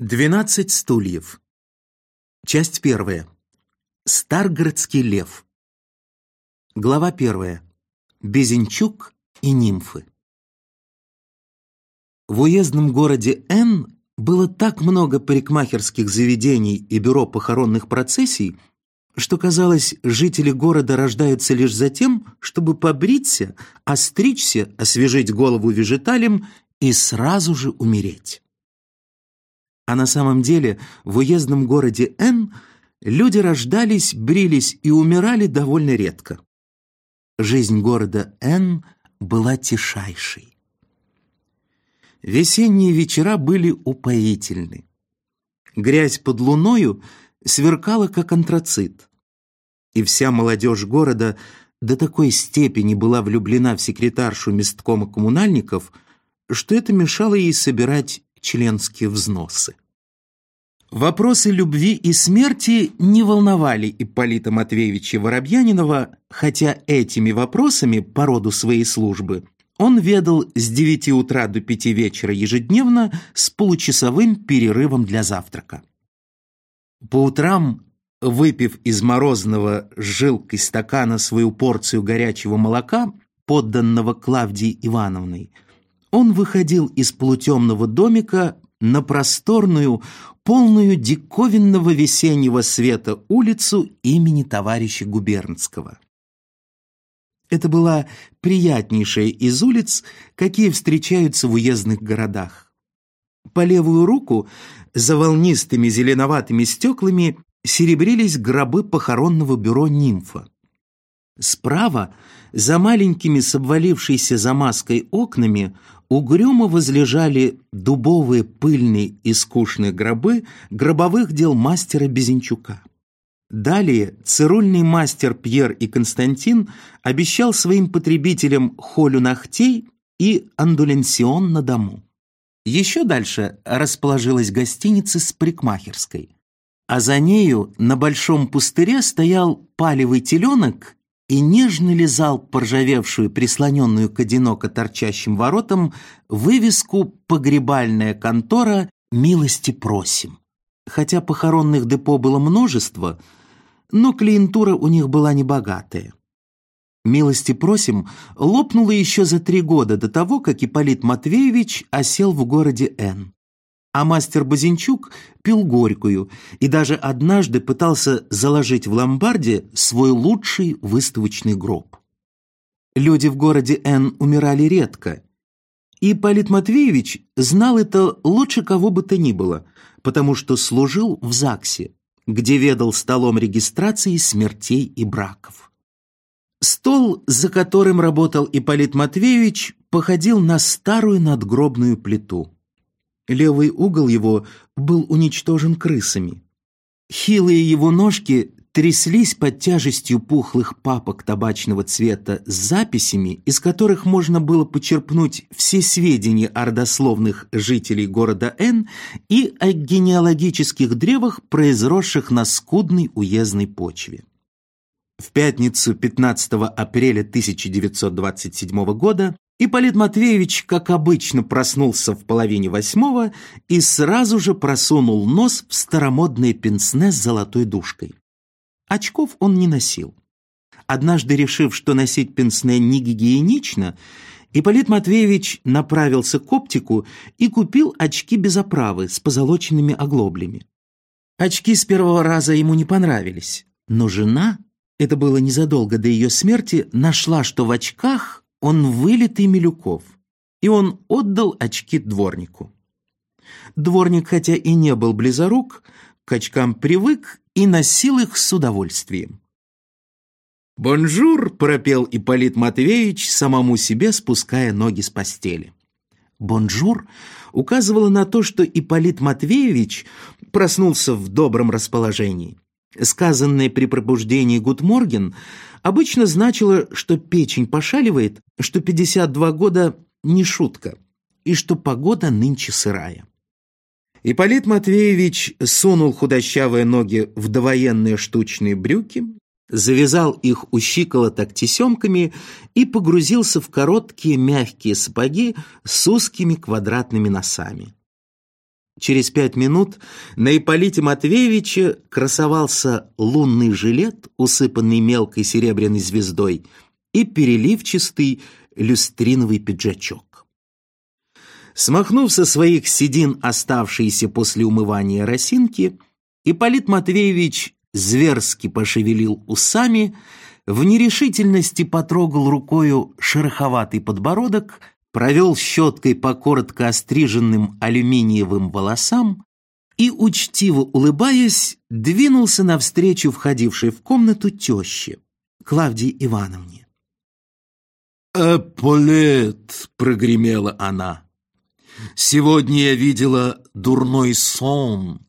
Двенадцать стульев. Часть первая. Старгородский лев. Глава первая. Безенчук и нимфы. В уездном городе Н было так много парикмахерских заведений и бюро похоронных процессий, что, казалось, жители города рождаются лишь за тем, чтобы побриться, остричься, освежить голову вежиталем и сразу же умереть. А на самом деле в уездном городе Н люди рождались, брились и умирали довольно редко. Жизнь города Н была тишайшей. Весенние вечера были упоительны. Грязь под луною сверкала, как антрацит. И вся молодежь города до такой степени была влюблена в секретаршу месткома коммунальников, что это мешало ей собирать членские взносы. Вопросы любви и смерти не волновали Ипполита Матвеевича Воробьянинова, хотя этими вопросами по роду своей службы он ведал с 9 утра до 5 вечера ежедневно с получасовым перерывом для завтрака. По утрам, выпив из морозного с жилкой стакана свою порцию горячего молока, подданного Клавдии Ивановной, он выходил из полутемного домика на просторную, полную диковинного весеннего света улицу имени товарища Губернского. Это была приятнейшая из улиц, какие встречаются в уездных городах. По левую руку, за волнистыми зеленоватыми стеклами, серебрились гробы похоронного бюро «Нимфа». Справа, за маленькими с обвалившейся замазкой окнами, угрюмо возлежали дубовые пыльные и скучные гробы гробовых дел мастера Безенчука. Далее цирульный мастер Пьер и Константин обещал своим потребителям холю ногтей и андуленсион на дому. Еще дальше расположилась гостиница с парикмахерской, а за нею на большом пустыре стоял палевый теленок и нежно лизал поржавевшую, прислоненную к одиноко торчащим воротам, вывеску «Погребальная контора. Милости просим». Хотя похоронных депо было множество, но клиентура у них была небогатая. «Милости просим» лопнула еще за три года до того, как Ипполит Матвеевич осел в городе Н а мастер Базинчук пил горькую и даже однажды пытался заложить в ломбарде свой лучший выставочный гроб. Люди в городе Н умирали редко, и Полит Матвеевич знал это лучше кого бы то ни было, потому что служил в ЗАГСе, где ведал столом регистрации смертей и браков. Стол, за которым работал Ипполит Матвеевич, походил на старую надгробную плиту. Левый угол его был уничтожен крысами. Хилые его ножки тряслись под тяжестью пухлых папок табачного цвета с записями, из которых можно было почерпнуть все сведения о родословных жителей города Н и о генеалогических древах, произросших на скудной уездной почве. В пятницу 15 апреля 1927 года Ипполит Матвеевич, как обычно, проснулся в половине восьмого и сразу же просунул нос в старомодное пенсне с золотой дужкой. Очков он не носил. Однажды решив, что носить пенсне не гигиенично, Ипполит Матвеевич направился к оптику и купил очки без оправы с позолоченными оглоблями. Очки с первого раза ему не понравились, но жена, это было незадолго до ее смерти, нашла, что в очках он вылитый Милюков, и он отдал очки дворнику. Дворник, хотя и не был близорук, к очкам привык и носил их с удовольствием. «Бонжур!» — пропел Ипполит Матвеевич, самому себе спуская ноги с постели. «Бонжур» указывало на то, что Ипполит Матвеевич проснулся в добром расположении. Сказанное при пробуждении «Гутморген» обычно значило, что печень пошаливает, что 52 года не шутка, и что погода нынче сырая. Ипполит Матвеевич сунул худощавые ноги в довоенные штучные брюки, завязал их у щиколоток тесемками и погрузился в короткие мягкие сапоги с узкими квадратными носами. Через пять минут на Ипполите Матвеевиче красовался лунный жилет, усыпанный мелкой серебряной звездой, и переливчатый люстриновый пиджачок. Смахнув со своих седин оставшиеся после умывания росинки, Ипполит Матвеевич зверски пошевелил усами, в нерешительности потрогал рукою шероховатый подбородок, провел щеткой по коротко остриженным алюминиевым волосам и, учтиво улыбаясь, двинулся навстречу входившей в комнату теще, Клавдии Ивановне. «Эполет!» — прогремела она. «Сегодня я видела дурной сон».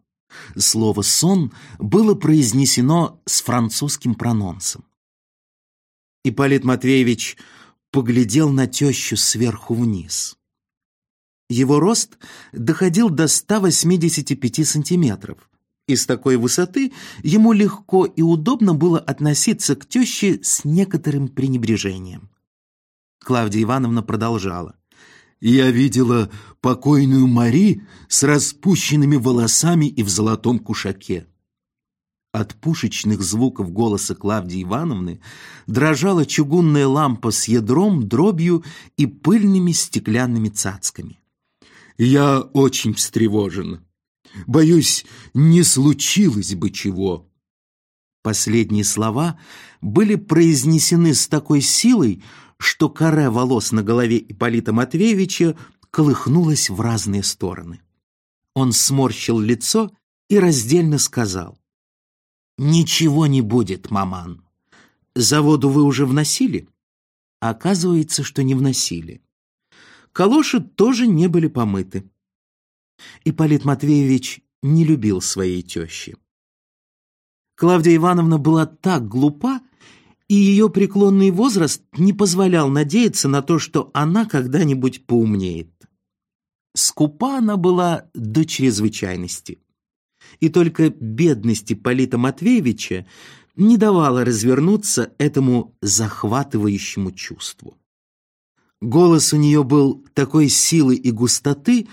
Слово «сон» было произнесено с французским прононсом. Ипполит Матвеевич поглядел на тещу сверху вниз. Его рост доходил до 185 сантиметров, и с такой высоты ему легко и удобно было относиться к теще с некоторым пренебрежением. Клавдия Ивановна продолжала. «Я видела покойную Мари с распущенными волосами и в золотом кушаке. От пушечных звуков голоса Клавдии Ивановны дрожала чугунная лампа с ядром, дробью и пыльными стеклянными цацками. «Я очень встревожен. Боюсь, не случилось бы чего». Последние слова были произнесены с такой силой, что коре волос на голове Ипполита Матвеевича колыхнулась в разные стороны. Он сморщил лицо и раздельно сказал. «Ничего не будет, маман. Заводу вы уже вносили?» Оказывается, что не вносили. Калоши тоже не были помыты. Ипполит Матвеевич не любил своей тещи. Клавдия Ивановна была так глупа, и ее преклонный возраст не позволял надеяться на то, что она когда-нибудь поумнеет. Скупа она была до чрезвычайности и только бедность Ипполита Матвеевича не давала развернуться этому захватывающему чувству. Голос у нее был такой силы и густоты,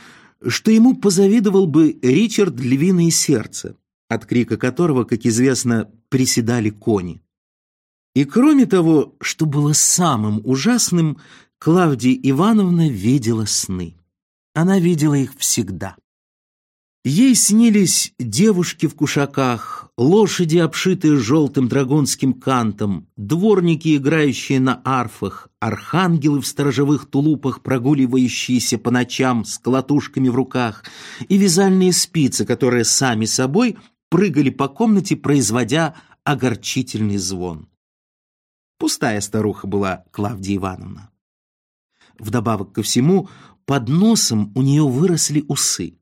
что ему позавидовал бы Ричард «Львиное сердце», от крика которого, как известно, приседали кони. И кроме того, что было самым ужасным, Клавдия Ивановна видела сны. Она видела их всегда. Ей снились девушки в кушаках, лошади, обшитые желтым драгунским кантом, дворники, играющие на арфах, архангелы в сторожевых тулупах, прогуливающиеся по ночам с колотушками в руках, и вязальные спицы, которые сами собой прыгали по комнате, производя огорчительный звон. Пустая старуха была Клавдия Ивановна. Вдобавок ко всему, под носом у нее выросли усы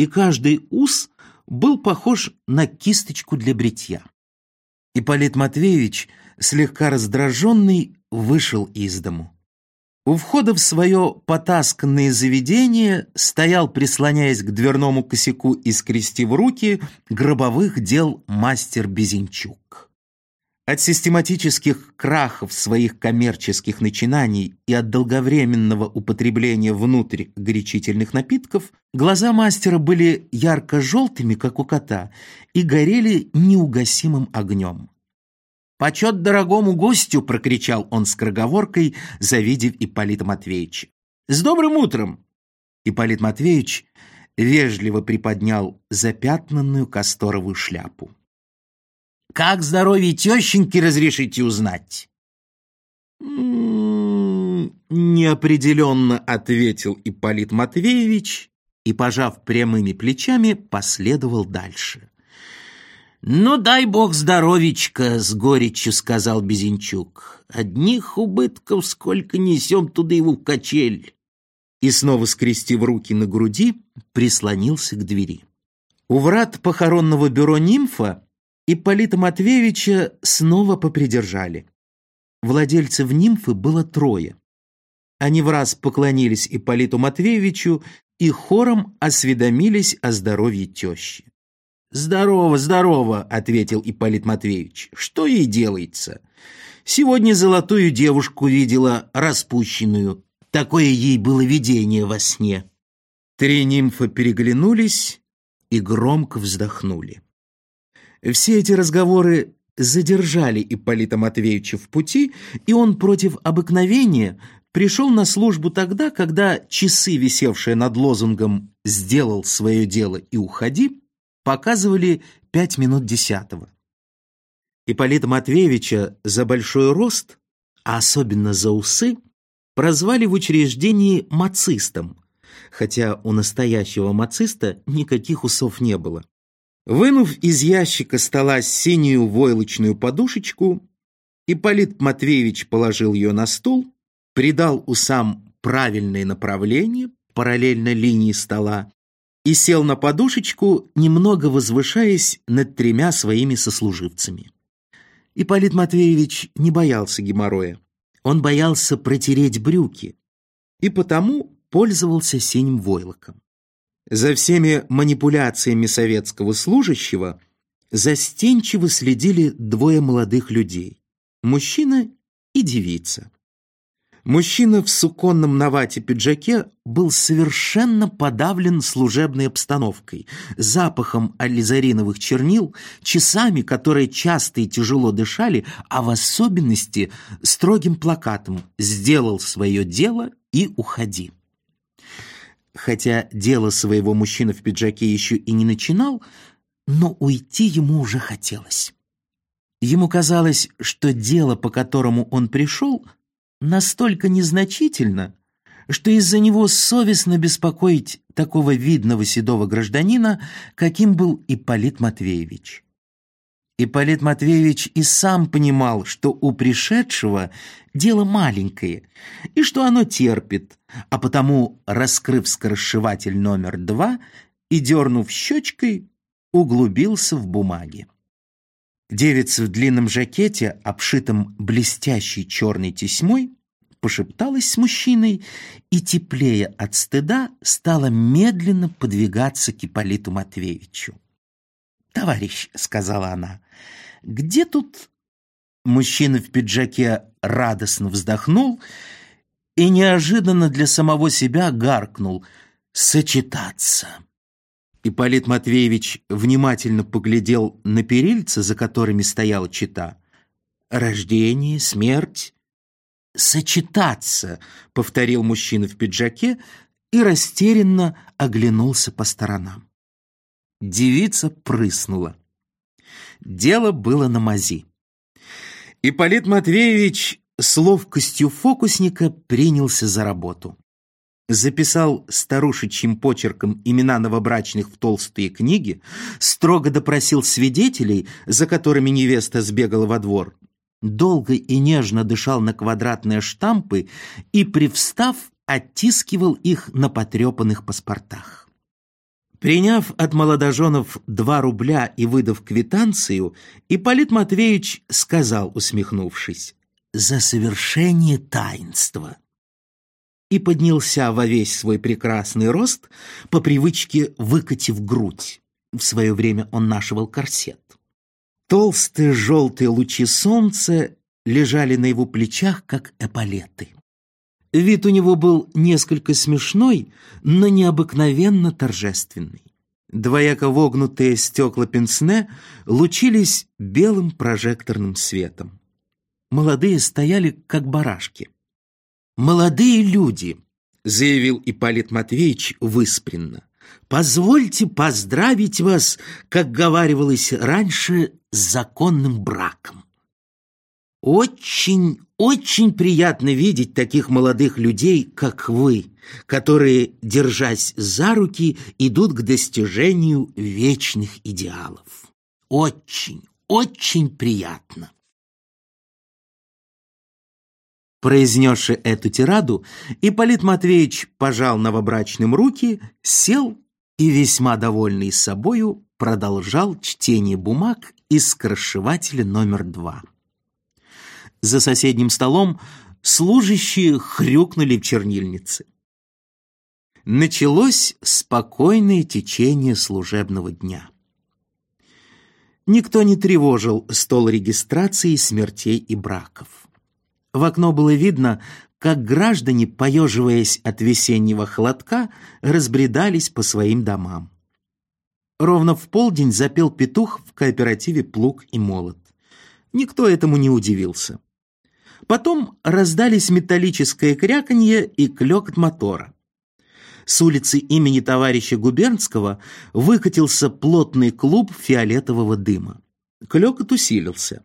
и каждый ус был похож на кисточку для бритья. Ипполит Матвеевич, слегка раздраженный, вышел из дому. У входа в свое потасканное заведение стоял, прислоняясь к дверному косяку и скрестив руки, гробовых дел мастер Безенчук. От систематических крахов своих коммерческих начинаний и от долговременного употребления внутрь горячительных напитков глаза мастера были ярко-желтыми, как у кота, и горели неугасимым огнем. «Почет дорогому гостю!» — прокричал он скороговоркой, завидев Ипполита Матвеевича. «С добрым утром!» Ипполит Матвеевич вежливо приподнял запятнанную касторовую шляпу. Как здоровье тещеньки разрешите узнать?» Неопределенно ответил Ипполит Матвеевич и, пожав прямыми плечами, последовал дальше. «Ну, дай бог здоровичка!» — с горечью сказал Безенчук. «Одних убытков сколько несем туда его в качель!» И снова, скрестив руки на груди, прислонился к двери. У врат похоронного бюро «Нимфа» Ипполита Матвеевича снова попридержали. Владельцев нимфы было трое. Они в раз поклонились Ипполиту Матвеевичу и хором осведомились о здоровье тещи. «Здорово, здорово», — ответил Ипполит Матвеевич. «Что ей делается? Сегодня золотую девушку видела, распущенную. Такое ей было видение во сне». Три нимфы переглянулись и громко вздохнули. Все эти разговоры задержали Ипполита Матвеевича в пути, и он против обыкновения пришел на службу тогда, когда часы, висевшие над лозунгом «Сделал свое дело и уходи», показывали пять минут десятого. Ипполита Матвеевича за большой рост, а особенно за усы, прозвали в учреждении мацистом, хотя у настоящего мациста никаких усов не было. Вынув из ящика стола синюю войлочную подушечку, Ипполит Матвеевич положил ее на стул, придал усам правильное направление, параллельно линии стола, и сел на подушечку, немного возвышаясь над тремя своими сослуживцами. Ипполит Матвеевич не боялся геморроя. Он боялся протереть брюки и потому пользовался синим войлоком. За всеми манипуляциями советского служащего застенчиво следили двое молодых людей – мужчина и девица. Мужчина в суконном навате пиджаке был совершенно подавлен служебной обстановкой, запахом ализариновых чернил, часами, которые часто и тяжело дышали, а в особенности строгим плакатом «Сделал свое дело и уходи». Хотя дело своего мужчина в пиджаке еще и не начинал, но уйти ему уже хотелось. Ему казалось, что дело, по которому он пришел – настолько незначительно, что из-за него совестно беспокоить такого видного седого гражданина, каким был Ипполит Матвеевич. Ипполит Матвеевич и сам понимал, что у пришедшего дело маленькое, и что оно терпит, а потому, раскрыв скоросшиватель номер два и дернув щечкой, углубился в бумаге. Девица в длинном жакете, обшитом блестящей черной тесьмой, пошепталась с мужчиной и, теплее от стыда, стала медленно подвигаться к Ипполиту Матвеевичу. «Товарищ», — сказала она, — «где тут...» Мужчина в пиджаке радостно вздохнул и неожиданно для самого себя гаркнул «сочетаться». Ипполит Матвеевич внимательно поглядел на перильца, за которыми стояла чита. «Рождение, смерть, сочетаться», — повторил мужчина в пиджаке и растерянно оглянулся по сторонам. Девица прыснула. Дело было на мази. Ипполит Матвеевич с ловкостью фокусника принялся за работу записал старушечьим почерком имена новобрачных в толстые книги, строго допросил свидетелей, за которыми невеста сбегала во двор, долго и нежно дышал на квадратные штампы и, привстав, оттискивал их на потрепанных паспортах. Приняв от молодоженов два рубля и выдав квитанцию, Ипполит Матвеевич сказал, усмехнувшись, «За совершение таинства» и поднялся во весь свой прекрасный рост, по привычке выкатив грудь. В свое время он нашивал корсет. Толстые желтые лучи солнца лежали на его плечах, как эполеты. Вид у него был несколько смешной, но необыкновенно торжественный. Двояко вогнутые стекла пенсне лучились белым прожекторным светом. Молодые стояли, как барашки. «Молодые люди», — заявил Ипполит Матвеевич выспренно, «позвольте поздравить вас, как говаривалось раньше, с законным браком. Очень, очень приятно видеть таких молодых людей, как вы, которые, держась за руки, идут к достижению вечных идеалов. Очень, очень приятно. Произнесши эту тираду, Ипполит Матвеевич пожал новобрачным руки, сел и, весьма довольный собою, продолжал чтение бумаг из скоршевателя номер два. За соседним столом служащие хрюкнули в чернильнице. Началось спокойное течение служебного дня. Никто не тревожил стол регистрации смертей и браков. В окно было видно, как граждане, поеживаясь от весеннего холодка, разбредались по своим домам. Ровно в полдень запел петух в кооперативе «Плуг и молот». Никто этому не удивился. Потом раздались металлическое кряканье и клёкот мотора. С улицы имени товарища Губернского выкатился плотный клуб фиолетового дыма. Клёкот усилился.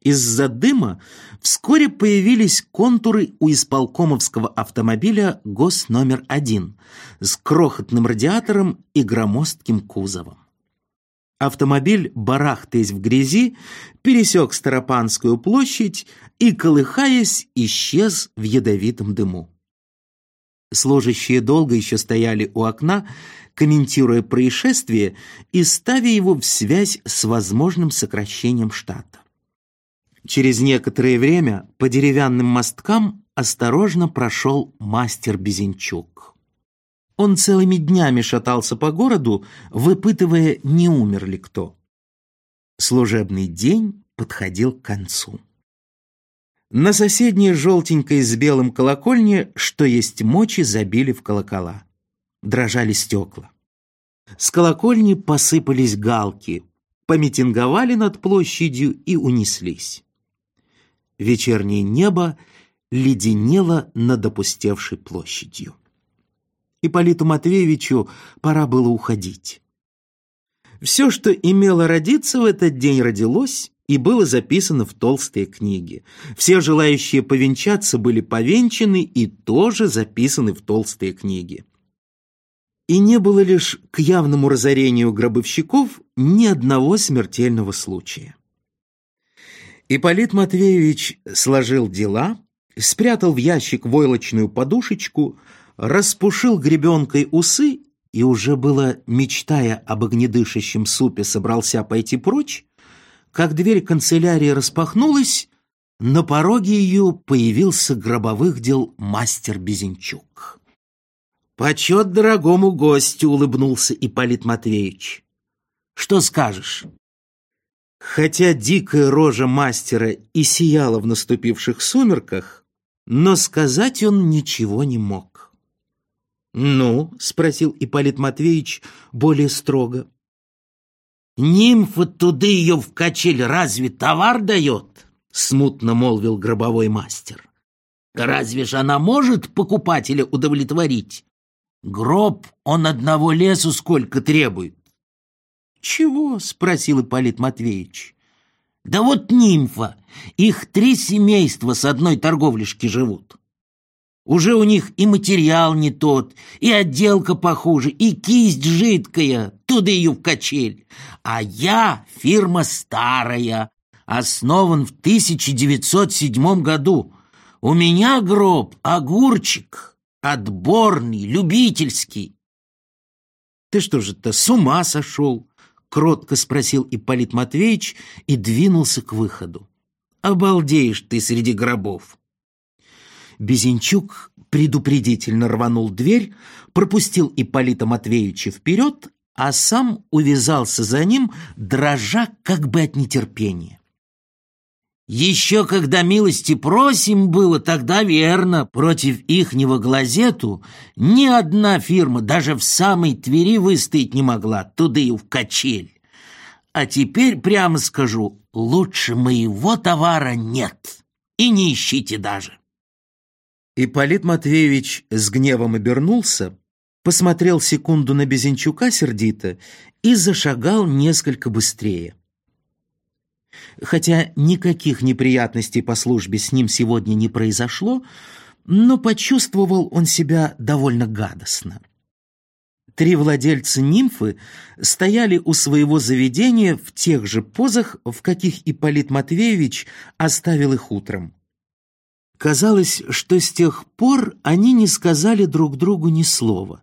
Из-за дыма вскоре появились контуры у исполкомовского автомобиля ГОС номер один с крохотным радиатором и громоздким кузовом. Автомобиль, барахтаясь в грязи, пересек Старопанскую площадь и, колыхаясь, исчез в ядовитом дыму. Служащие долго еще стояли у окна, комментируя происшествие и ставя его в связь с возможным сокращением штата. Через некоторое время по деревянным мосткам осторожно прошел мастер Безенчук. Он целыми днями шатался по городу, выпытывая, не умер ли кто. Служебный день подходил к концу. На соседней желтенькой с белым колокольне, что есть мочи, забили в колокола. Дрожали стекла. С колокольни посыпались галки, помитинговали над площадью и унеслись. Вечернее небо леденело над опустевшей площадью. Ипполиту Матвеевичу пора было уходить. Все, что имело родиться в этот день, родилось и было записано в толстые книги. Все желающие повенчаться были повенчаны и тоже записаны в толстые книги. И не было лишь к явному разорению гробовщиков ни одного смертельного случая. Ипполит Матвеевич сложил дела, спрятал в ящик войлочную подушечку, распушил гребенкой усы и уже было, мечтая об огнедышащем супе, собрался пойти прочь, как дверь канцелярии распахнулась, на пороге ее появился гробовых дел мастер Безенчук. «Почет дорогому гостю!» — улыбнулся Ипполит Матвеевич. «Что скажешь?» Хотя дикая рожа мастера и сияла в наступивших сумерках, но сказать он ничего не мог. «Ну?» — спросил Ипполит Матвеевич более строго. «Нимфа туды ее в качель разве товар дает?» — смутно молвил гробовой мастер. «Разве ж она может покупателя удовлетворить? Гроб он одного лесу сколько требует». «Чего?» — спросил Ипполит Матвеевич. «Да вот нимфа. Их три семейства с одной торговлишки живут. Уже у них и материал не тот, и отделка похуже, и кисть жидкая, туда ее в качель. А я фирма старая, основан в 1907 году. У меня гроб огурчик, отборный, любительский. Ты что же-то, с ума сошел? Кротко спросил Ипполит Матвеевич и двинулся к выходу. Обалдеешь ты среди гробов. Безенчук предупредительно рванул дверь, пропустил Ипполита Матвеевича вперед, а сам увязался за ним, дрожа как бы от нетерпения. Еще когда милости просим было, тогда верно, против ихнего глазету ни одна фирма даже в самой Твери выстоять не могла, туда и в качель. А теперь, прямо скажу, лучше моего товара нет, и не ищите даже. Ипполит Матвеевич с гневом обернулся, посмотрел секунду на Безенчука сердито и зашагал несколько быстрее. Хотя никаких неприятностей по службе с ним сегодня не произошло, но почувствовал он себя довольно гадостно. Три владельца нимфы стояли у своего заведения в тех же позах, в каких Ипполит Матвеевич оставил их утром. Казалось, что с тех пор они не сказали друг другу ни слова.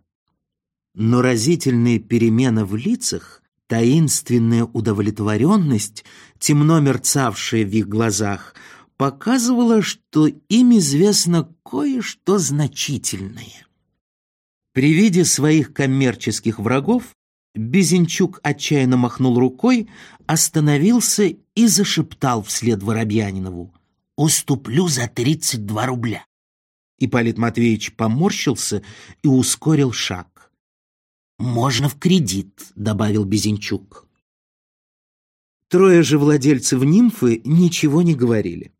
Но разительные перемены в лицах, таинственная удовлетворенность, темно мерцавшая в их глазах, показывала, что им известно кое-что значительное. При виде своих коммерческих врагов Безенчук отчаянно махнул рукой, остановился и зашептал вслед Воробьянинову уступлю за 32 рубля. Ипполит Матвеевич поморщился и ускорил шаг. «Можно в кредит», — добавил Безенчук. Трое же владельцев нимфы ничего не говорили.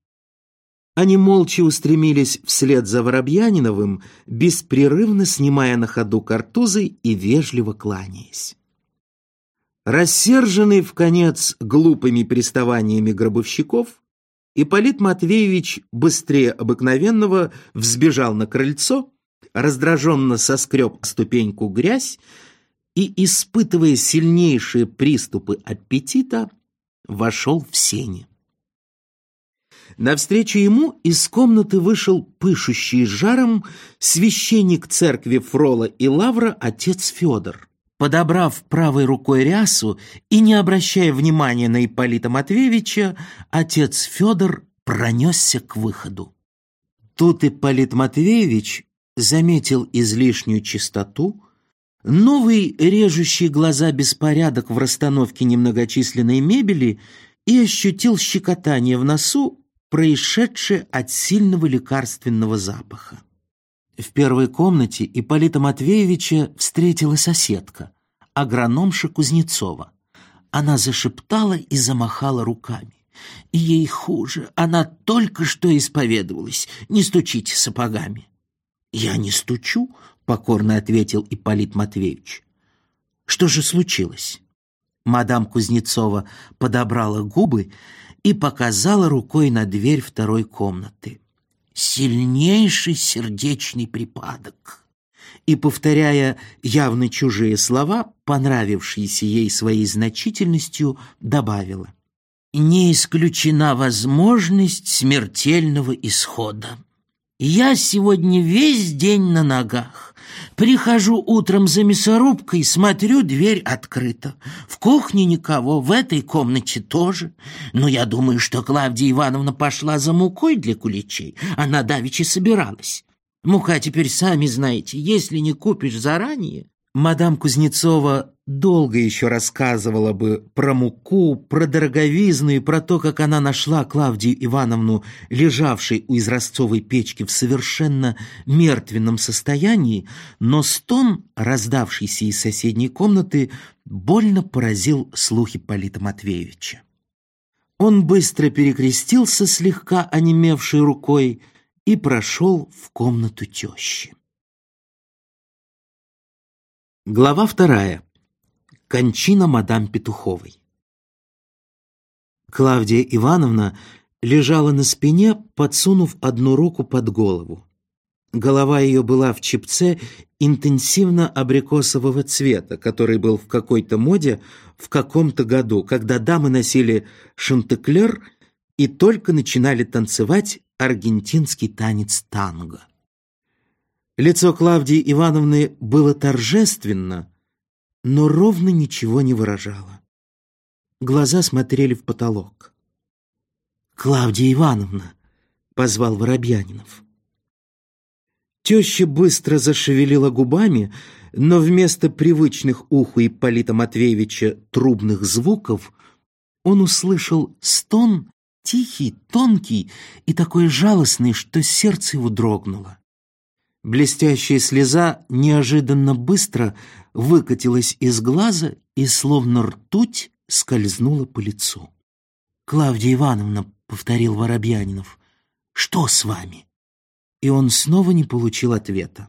Они молча устремились вслед за Воробьяниновым, беспрерывно снимая на ходу картузы и вежливо кланяясь. Рассерженный в конец глупыми приставаниями гробовщиков, Ипполит Матвеевич быстрее обыкновенного взбежал на крыльцо, раздраженно соскреб ступеньку грязь и, испытывая сильнейшие приступы аппетита, вошел в сени. Навстречу ему из комнаты вышел пышущий жаром священник церкви Фрола и Лавра отец Федор. Подобрав правой рукой рясу и не обращая внимания на Ипполита Матвеевича, отец Федор пронесся к выходу. Тут Ипполит Матвеевич заметил излишнюю чистоту, новый режущий глаза беспорядок в расстановке немногочисленной мебели и ощутил щекотание в носу происшедшее от сильного лекарственного запаха. В первой комнате Ипполита Матвеевича встретила соседка, агрономша Кузнецова. Она зашептала и замахала руками. Ей хуже, она только что исповедовалась. Не стучите сапогами. «Я не стучу», — покорно ответил Ипполит Матвеевич. «Что же случилось?» Мадам Кузнецова подобрала губы и показала рукой на дверь второй комнаты. «Сильнейший сердечный припадок!» И, повторяя явно чужие слова, понравившиеся ей своей значительностью, добавила. «Не исключена возможность смертельного исхода. Я сегодня весь день на ногах. Прихожу утром за мясорубкой, смотрю, дверь открыта. В кухне никого, в этой комнате тоже. Но я думаю, что Клавдия Ивановна пошла за мукой для куличей. Она давеча собиралась. Мука теперь, сами знаете, если не купишь заранее... Мадам Кузнецова долго еще рассказывала бы про муку, про дороговизну и про то, как она нашла Клавдию Ивановну, лежавшей у изразцовой печки в совершенно мертвенном состоянии, но стон, раздавшийся из соседней комнаты, больно поразил слухи Полита Матвеевича. Он быстро перекрестился слегка онемевшей рукой и прошел в комнату тещи. Глава вторая. Кончина мадам Петуховой. Клавдия Ивановна лежала на спине, подсунув одну руку под голову. Голова ее была в чепце интенсивно абрикосового цвета, который был в какой-то моде в каком-то году, когда дамы носили шантеклер и только начинали танцевать аргентинский танец танго. Лицо Клавдии Ивановны было торжественно, но ровно ничего не выражало. Глаза смотрели в потолок. «Клавдия Ивановна!» — позвал Воробьянинов. Теща быстро зашевелила губами, но вместо привычных уху Ипполита Матвеевича трубных звуков он услышал стон, тихий, тонкий и такой жалостный, что сердце его дрогнуло. Блестящая слеза неожиданно быстро выкатилась из глаза и, словно ртуть, скользнула по лицу. «Клавдия Ивановна», — повторил Воробьянинов, — «что с вами?» И он снова не получил ответа.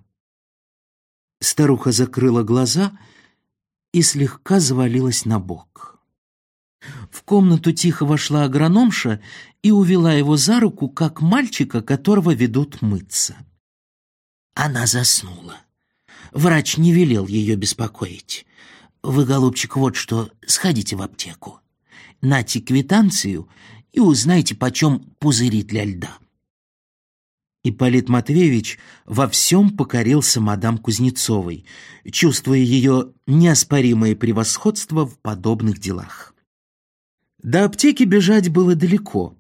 Старуха закрыла глаза и слегка завалилась на бок. В комнату тихо вошла агрономша и увела его за руку, как мальчика, которого ведут мыться. Она заснула. Врач не велел ее беспокоить. Вы, голубчик, вот что, сходите в аптеку. Нате квитанцию и узнайте, почем пузыри для льда. Ипполит Матвеевич во всем покорился мадам Кузнецовой, чувствуя ее неоспоримое превосходство в подобных делах. До аптеки бежать было далеко.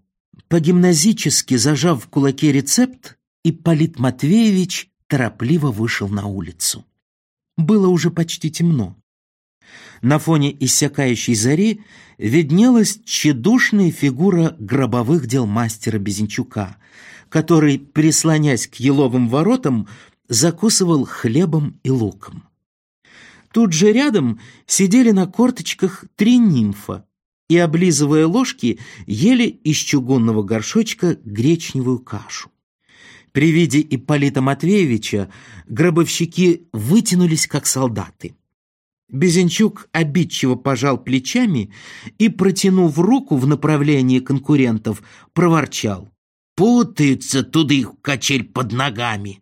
По-гимназически зажав в кулаке рецепт, Ипполит Матвеевич торопливо вышел на улицу. Было уже почти темно. На фоне иссякающей зари виднелась тщедушная фигура гробовых дел мастера Безенчука, который, прислонясь к еловым воротам, закусывал хлебом и луком. Тут же рядом сидели на корточках три нимфа и, облизывая ложки, ели из чугунного горшочка гречневую кашу. При виде Ипполита Матвеевича гробовщики вытянулись, как солдаты. Безенчук обидчиво пожал плечами и, протянув руку в направлении конкурентов, проворчал. «Путаются туда их качель под ногами!»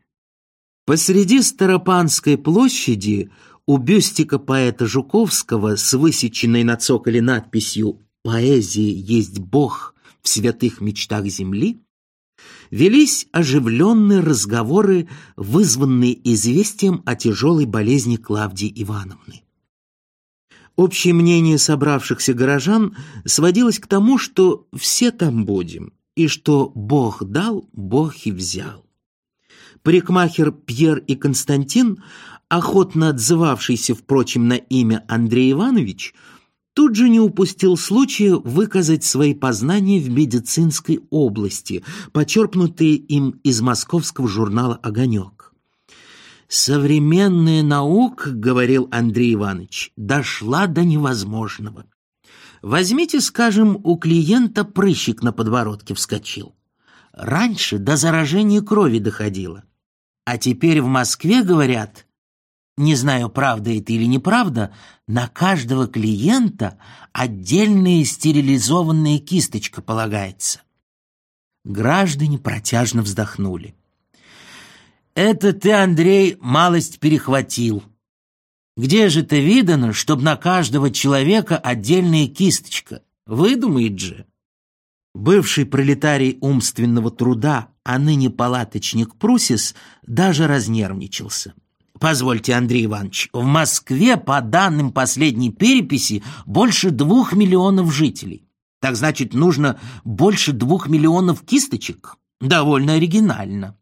Посреди Старопанской площади у бюстика поэта Жуковского с высеченной на цоколе надписью «Поэзия есть Бог в святых мечтах земли» велись оживленные разговоры, вызванные известием о тяжелой болезни Клавдии Ивановны. Общее мнение собравшихся горожан сводилось к тому, что все там будем, и что Бог дал, Бог и взял. Парикмахер Пьер и Константин, охотно отзывавшийся, впрочем, на имя Андрей Иванович, тут же не упустил случая выказать свои познания в медицинской области, почерпнутые им из московского журнала «Огонек». «Современная наука, — говорил Андрей Иванович, — дошла до невозможного. Возьмите, скажем, у клиента прыщик на подбородке вскочил. Раньше до заражения крови доходило. А теперь в Москве говорят, не знаю, правда это или неправда, на каждого клиента отдельная стерилизованная кисточка полагается. Граждане протяжно вздохнули. Это ты, Андрей, малость перехватил. Где же это видано, чтобы на каждого человека отдельная кисточка? Выдумает же. Бывший пролетарий умственного труда, а ныне палаточник Прусис, даже разнервничался. Позвольте, Андрей Иванович, в Москве, по данным последней переписи, больше двух миллионов жителей. Так значит, нужно больше двух миллионов кисточек? Довольно оригинально.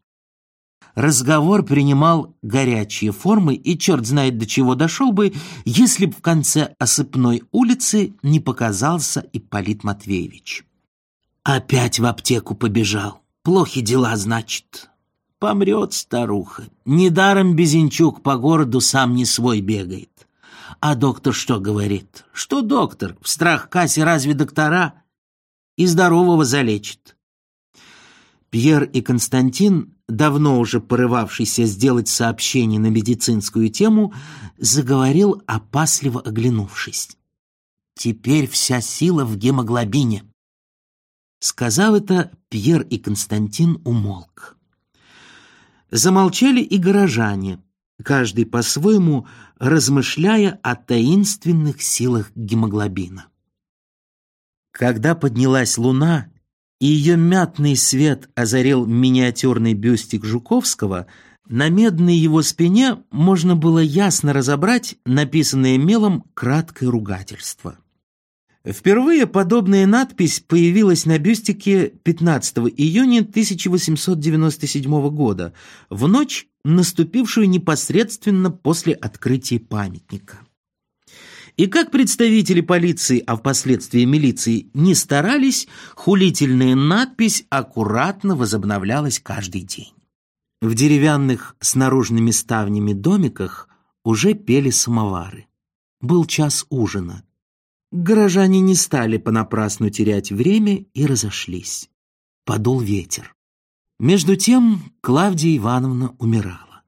Разговор принимал горячие формы, и черт знает до чего дошел бы, если б в конце осыпной улицы не показался Ипполит Матвеевич. Опять в аптеку побежал. Плохи дела, значит. Помрет старуха. Недаром Безенчук по городу сам не свой бегает. А доктор что говорит? Что доктор? В страх кассе разве доктора? И здорового залечит. Пьер и Константин, давно уже порывавшийся сделать сообщение на медицинскую тему, заговорил, опасливо оглянувшись. Теперь вся сила в гемоглобине. Сказав это, Пьер и Константин умолк. Замолчали и горожане, каждый по-своему размышляя о таинственных силах гемоглобина. Когда поднялась луна, и ее мятный свет озарил миниатюрный бюстик Жуковского, на медной его спине можно было ясно разобрать написанное мелом краткое ругательство. Впервые подобная надпись появилась на бюстике 15 июня 1897 года, в ночь, наступившую непосредственно после открытия памятника. И как представители полиции, а впоследствии милиции, не старались, хулительная надпись аккуратно возобновлялась каждый день. В деревянных с наружными ставнями домиках уже пели самовары. Был час ужина. Горожане не стали понапрасну терять время и разошлись. Подул ветер. Между тем Клавдия Ивановна умирала.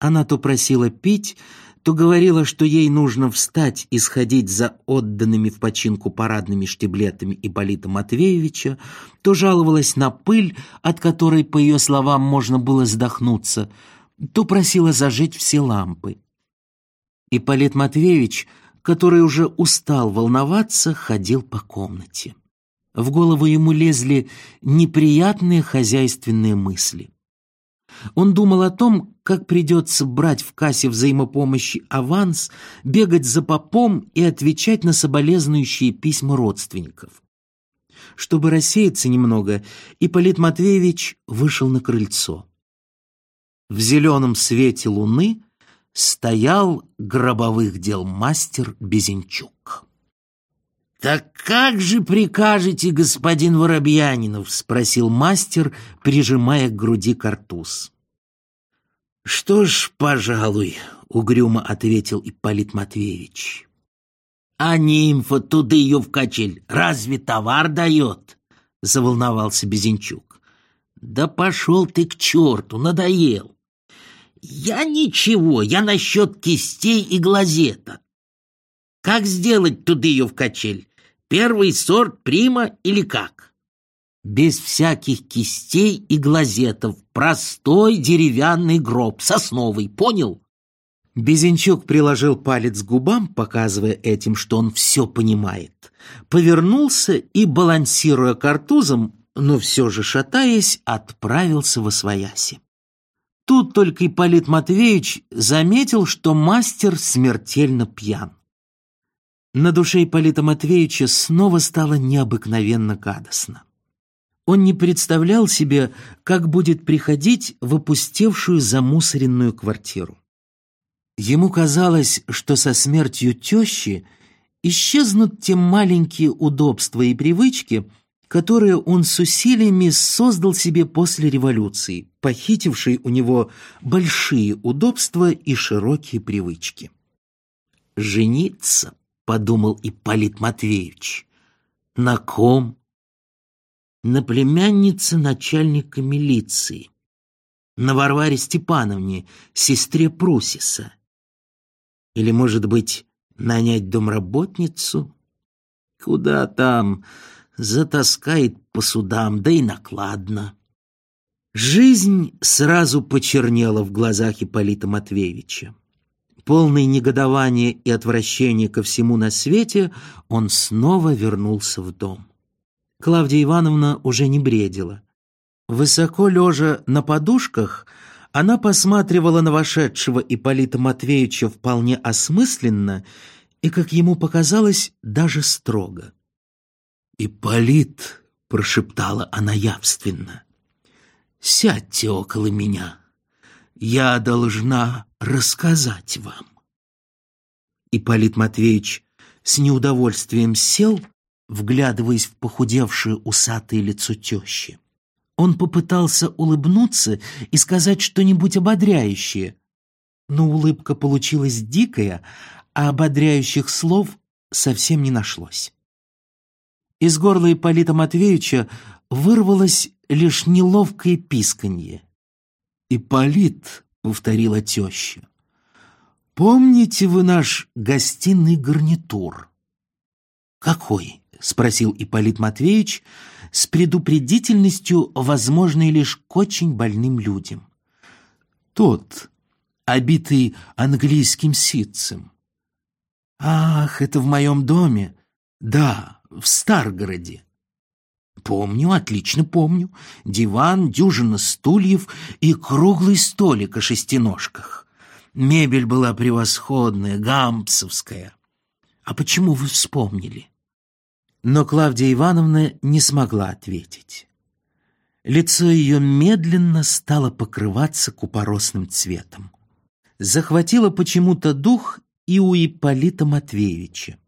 Она то просила пить, то говорила, что ей нужно встать и сходить за отданными в починку парадными штиблетами Ипполита Матвеевича, то жаловалась на пыль, от которой, по ее словам, можно было задохнуться, то просила зажечь все лампы. Ипполит Матвеевич который уже устал волноваться, ходил по комнате. В голову ему лезли неприятные хозяйственные мысли. Он думал о том, как придется брать в кассе взаимопомощи аванс, бегать за попом и отвечать на соболезнующие письма родственников. Чтобы рассеяться немного, Ипполит Матвеевич вышел на крыльцо. В зеленом свете луны стоял гробовых дел мастер Безенчук. «Так как же прикажете, господин Воробьянинов?» — спросил мастер, прижимая к груди картуз. «Что ж, пожалуй», — угрюмо ответил Ипполит Матвеевич. «А нимфа туда ее в качель разве товар дает?» — заволновался Безенчук. «Да пошел ты к черту, надоел!» «Я ничего, я насчет кистей и глазета. Как сделать туда ее в качель? Первый сорт прима или как? Без всяких кистей и глазетов. Простой деревянный гроб, сосновый, понял? Безенчук приложил палец к губам, показывая этим, что он все понимает. Повернулся и, балансируя картузом, но все же шатаясь, отправился во свояси. Тут только Ипполит Матвеевич заметил, что мастер смертельно пьян. На душе Ипполита Матвеевича снова стало необыкновенно гадостно. Он не представлял себе, как будет приходить в опустевшую замусоренную квартиру. Ему казалось, что со смертью тещи исчезнут те маленькие удобства и привычки, которые он с усилиями создал себе после революции, похитившей у него большие удобства и широкие привычки. Жениться подумал Ипполит Матвеевич. На ком? На племяннице начальника милиции. На Варваре Степановне, сестре Прусиса. Или, может быть, нанять домработницу? Куда там? Затаскает по судам, да и накладно. Жизнь сразу почернела в глазах Ипполита Матвеевича. Полный негодования и отвращения ко всему на свете, он снова вернулся в дом. Клавдия Ивановна уже не бредила. Высоко лежа на подушках, она посматривала на вошедшего Ипполита Матвеевича вполне осмысленно и, как ему показалось, даже строго. «Ипполит», — прошептала она явственно, — «сядьте около меня. Я должна рассказать вам. Ипполит Матвеевич с неудовольствием сел, вглядываясь в похудевшее усатое лицо тещи. Он попытался улыбнуться и сказать что-нибудь ободряющее, но улыбка получилась дикая, а ободряющих слов совсем не нашлось. Из горла Ипполита Матвеевича вырвалось лишь неловкое писканье. «Ипполит», — повторила теща, «Помните вы наш гостиный гарнитур?» «Какой?» — спросил Ипполит Матвеевич с предупредительностью, возможной лишь к очень больным людям. «Тот, обитый английским ситцем». «Ах, это в моем доме?» «Да, в Старгороде». «Помню, отлично помню. Диван, дюжина стульев и круглый столик о шестиножках. Мебель была превосходная, гампсовская. А почему вы вспомнили? Но Клавдия Ивановна не смогла ответить. Лицо ее медленно стало покрываться купоросным цветом. Захватило почему-то дух и у Ипполита Матвеевича.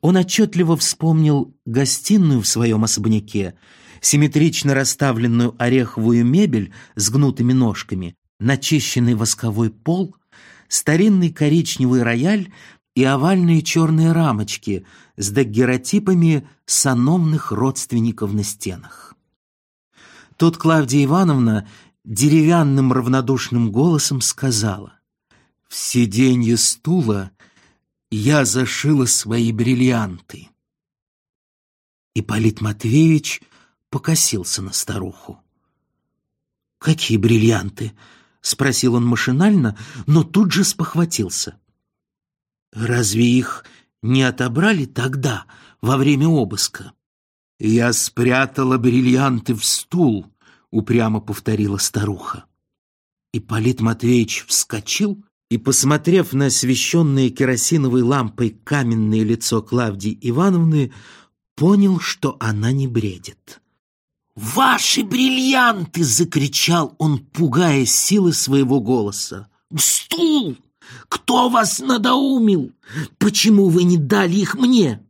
Он отчетливо вспомнил гостиную в своем особняке, симметрично расставленную ореховую мебель с гнутыми ножками, начищенный восковой пол, старинный коричневый рояль и овальные черные рамочки с дагеротипами сановных родственников на стенах. Тут Клавдия Ивановна деревянным равнодушным голосом сказала «В сиденье стула я зашила свои бриллианты». Ипполит Матвеевич покосился на старуху. «Какие бриллианты?» — спросил он машинально, но тут же спохватился. «Разве их не отобрали тогда, во время обыска?» «Я спрятала бриллианты в стул», — упрямо повторила старуха. Ипполит Матвеевич вскочил и, посмотрев на освещенное керосиновой лампой каменное лицо Клавдии Ивановны, понял, что она не бредит. «Ваши бриллианты!» — закричал он, пугая силы своего голоса. стул! Кто вас надоумил? Почему вы не дали их мне?»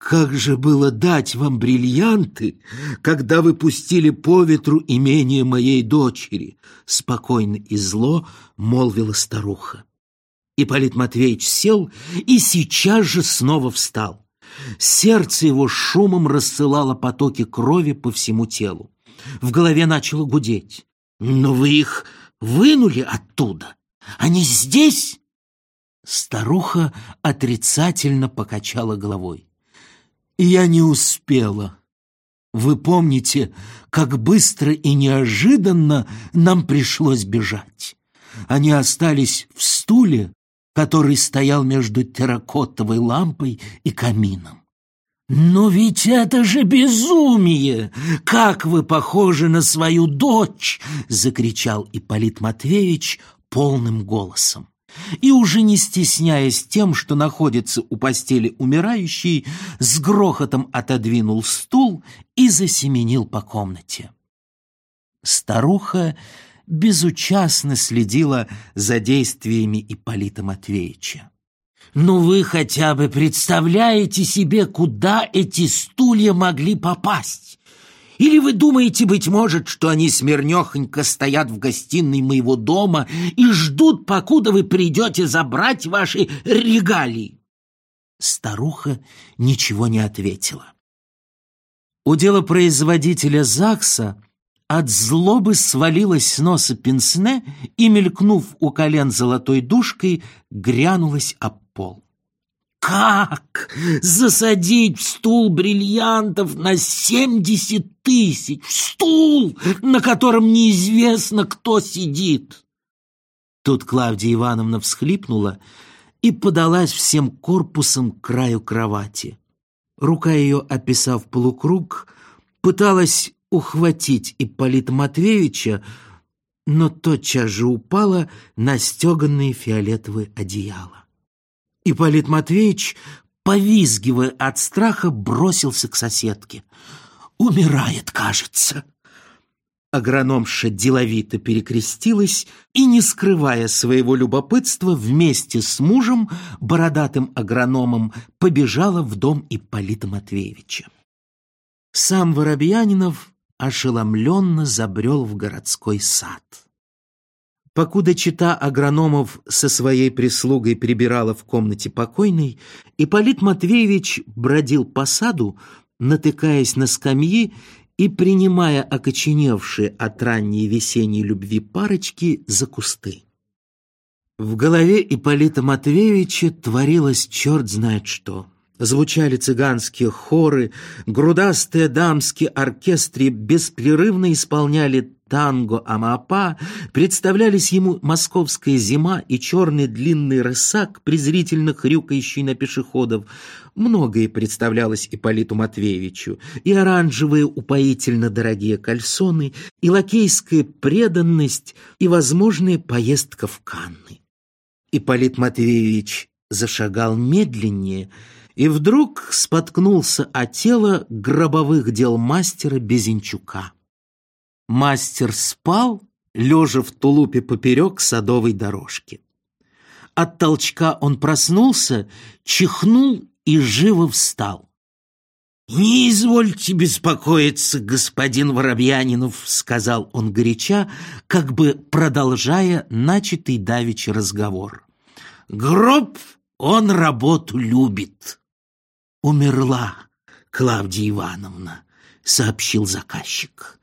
Как же было дать вам бриллианты, когда вы пустили по ветру имение моей дочери? Спокойно и зло молвила старуха. Ипполит Матвеевич сел и сейчас же снова встал. Сердце его шумом рассылало потоки крови по всему телу. В голове начало гудеть. «Но вы их вынули оттуда? Они здесь?» Старуха отрицательно покачала головой. Я не успела. Вы помните, как быстро и неожиданно нам пришлось бежать? Они остались в стуле, который стоял между терракотовой лампой и камином. «Но ведь это же безумие! Как вы похожи на свою дочь!» — закричал Ипполит Матвеевич полным голосом и уже не стесняясь тем, что находится у постели умирающей, с грохотом отодвинул стул и засеменил по комнате. Старуха безучастно следила за действиями Ипполита Матвеевича. «Ну вы хотя бы представляете себе, куда эти стулья могли попасть? Или вы думаете, быть может, что они смирнёхонько стоят в гостиной моего дома и ждут, покуда вы придете забрать ваши регалии?» Старуха ничего не ответила. У делопроизводителя ЗАГСа от злобы свалилась с носа пенсне и, мелькнув у колен золотой душкой, грянулась об пол. Как засадить в стул бриллиантов на семьдесят тысяч? Стул, на котором неизвестно, кто сидит. Тут Клавдия Ивановна всхлипнула и подалась всем корпусом к краю кровати. Рука ее, описав полукруг, пыталась ухватить Ипполита Матвеевича, но тотчас же упала на стеганные фиолетовые одеяла. Ипполит Матвеевич, повизгивая от страха, бросился к соседке. «Умирает, кажется». Агрономша деловито перекрестилась и, не скрывая своего любопытства, вместе с мужем, бородатым агрономом, побежала в дом Ипполита Матвеевича. Сам Воробьянинов ошеломленно забрел в городской сад. Покуда чита агрономов со своей прислугой прибирала в комнате покойной, Ипполит Матвеевич бродил по саду, натыкаясь на скамьи и принимая окоченевшие от ранней весенней любви парочки за кусты. В голове Ипполита Матвеевича творилось черт знает что. Звучали цыганские хоры, грудастые дамские оркестры беспрерывно исполняли танго Амапа, представлялись ему московская зима и черный длинный рысак, презрительно хрюкающий на пешеходов. Многое представлялось Ипполиту Матвеевичу, и оранжевые упоительно дорогие кальсоны, и лакейская преданность, и возможная поездка в Канны. Ипполит Матвеевич зашагал медленнее и вдруг споткнулся о тело гробовых дел мастера Безенчука. Мастер спал, лежа в тулупе поперек садовой дорожки. От толчка он проснулся, чихнул и живо встал. «Не извольте беспокоиться, господин Воробьянинов», — сказал он горяча, как бы продолжая начатый давичий разговор. «Гроб, он работу любит». «Умерла Клавдия Ивановна», — сообщил заказчик.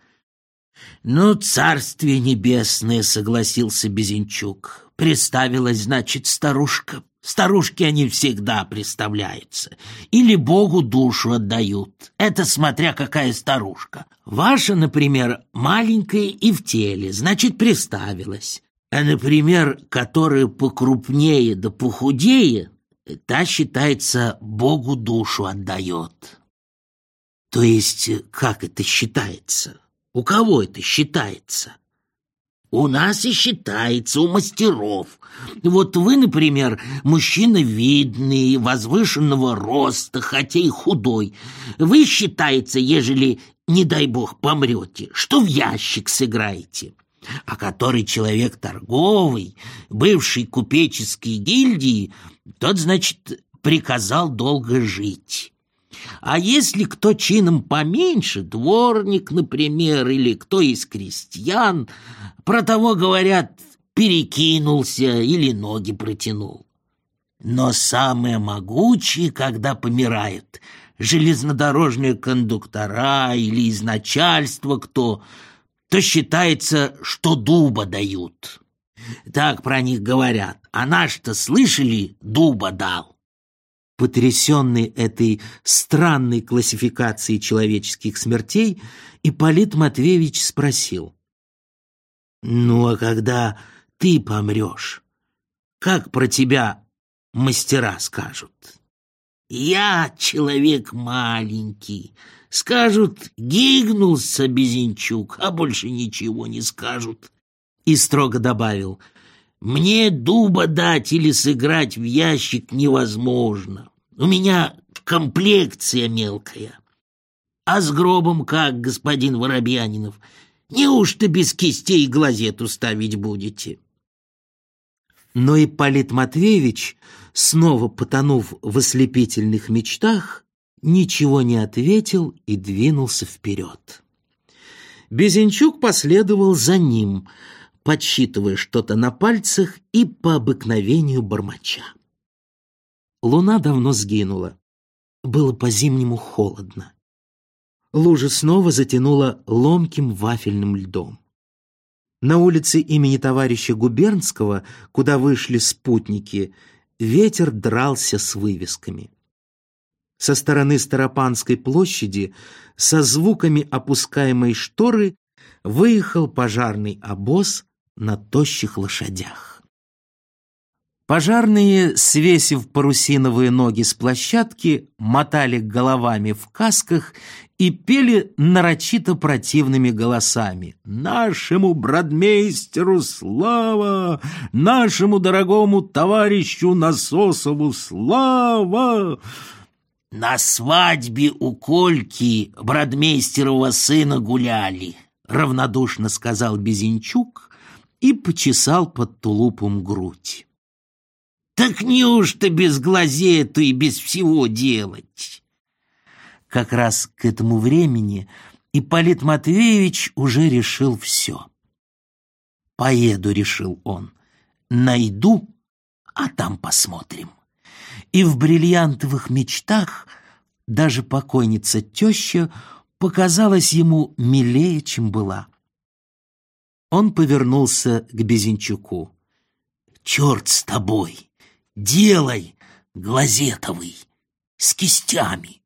«Ну, царствие небесное», — согласился Безенчук. «Представилась, значит, старушка. Старушки они всегда представляются. Или Богу душу отдают. Это смотря какая старушка. Ваша, например, маленькая и в теле, значит, представилась. А, например, которая покрупнее да похудее, та, считается, Богу душу отдает». «То есть, как это считается?» У кого это считается? У нас и считается, у мастеров. Вот вы, например, мужчина видный, возвышенного роста, хотя и худой. Вы считается, ежели, не дай бог, помрете, что в ящик сыграете. а который человек торговый, бывший купеческой гильдии, тот, значит, приказал долго жить. А если кто чином поменьше, дворник, например, или кто из крестьян, про того говорят, перекинулся или ноги протянул. Но самые могучие, когда помирают, железнодорожные кондуктора или из начальства кто, то считается, что дуба дают. Так про них говорят, а наш-то, слышали, дуба дал. Потрясенный этой странной классификацией человеческих смертей, Ипполит Матвеевич спросил. «Ну, а когда ты помрешь, как про тебя мастера скажут?» «Я человек маленький», Скажут, гигнулся Безенчук, а больше ничего не скажут. И строго добавил, мне дуба дать или сыграть в ящик невозможно. У меня комплекция мелкая. А с гробом как, господин Воробьянинов? Неужто без кистей глазету ставить будете? Но и Полит Матвеевич, снова потонув в ослепительных мечтах, ничего не ответил и двинулся вперед. Безенчук последовал за ним, подсчитывая что-то на пальцах и по обыкновению бормоча. Луна давно сгинула. Было по-зимнему холодно. Лужа снова затянула ломким вафельным льдом. На улице имени товарища Губернского, куда вышли спутники, ветер дрался с вывесками. Со стороны Старопанской площади со звуками опускаемой шторы выехал пожарный обоз на тощих лошадях. Пожарные, свесив парусиновые ноги с площадки, мотали головами в касках и пели нарочито противными голосами. «Нашему бродмейстеру слава! Нашему дорогому товарищу Насосову слава!» На свадьбе у Кольки бродмейстерова сына гуляли, равнодушно сказал Безенчук и почесал под тулупом грудь. Так неужто без глазету и без всего делать? Как раз к этому времени Ипполит Матвеевич уже решил все. «Поеду», — решил он, — «найду, а там посмотрим» и в бриллиантовых мечтах даже покойница теща показалась ему милее, чем была. Он повернулся к Безенчуку. «Черт с тобой! Делай, глазетовый, с кистями!»